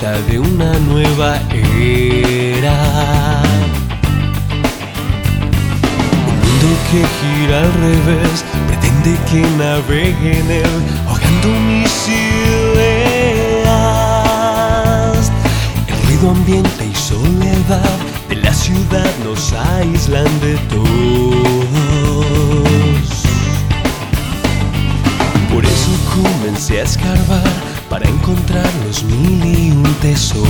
de una nueva era. Un mundo que gira al revés, pretende que navegue en él, ahogando mis ideas. El ruido ambiente y soledad de la ciudad nos aíslan de todos. Por eso comencé a escarbar encontrar los mil y un tesoros.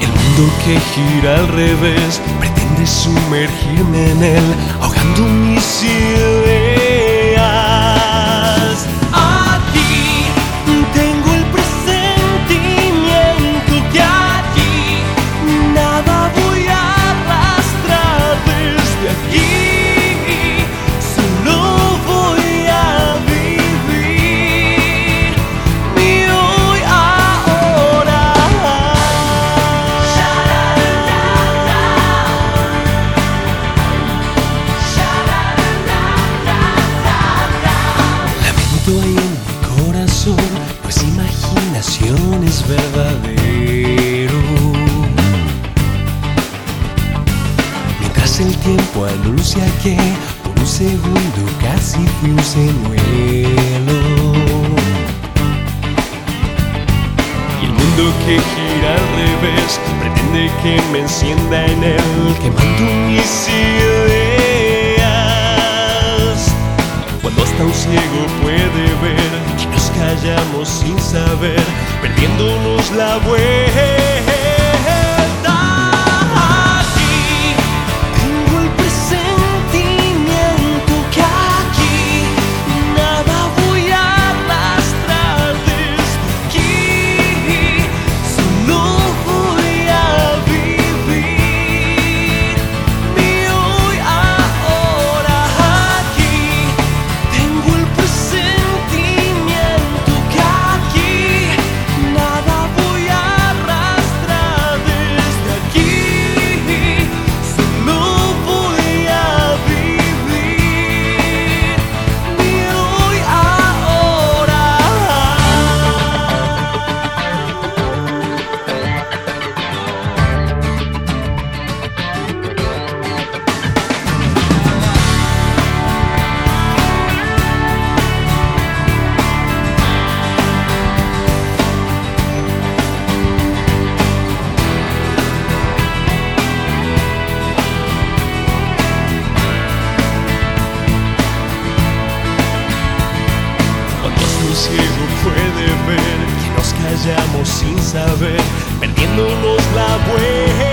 El mundo que gira al revés pretende sumergirme en él, ahogando mis ideas. Lamento hay en mi corazón, pues imaginación es verdadero. Mientras el tiempo anuncia que por un segundo casi fui un señuelo. Y el mundo que gira al revés pretende que me encienda en él, quemando mis ideas. Sin saber, perdiéndonos la vuelta. Callamos sin saber, perdiéndonos la vuelta.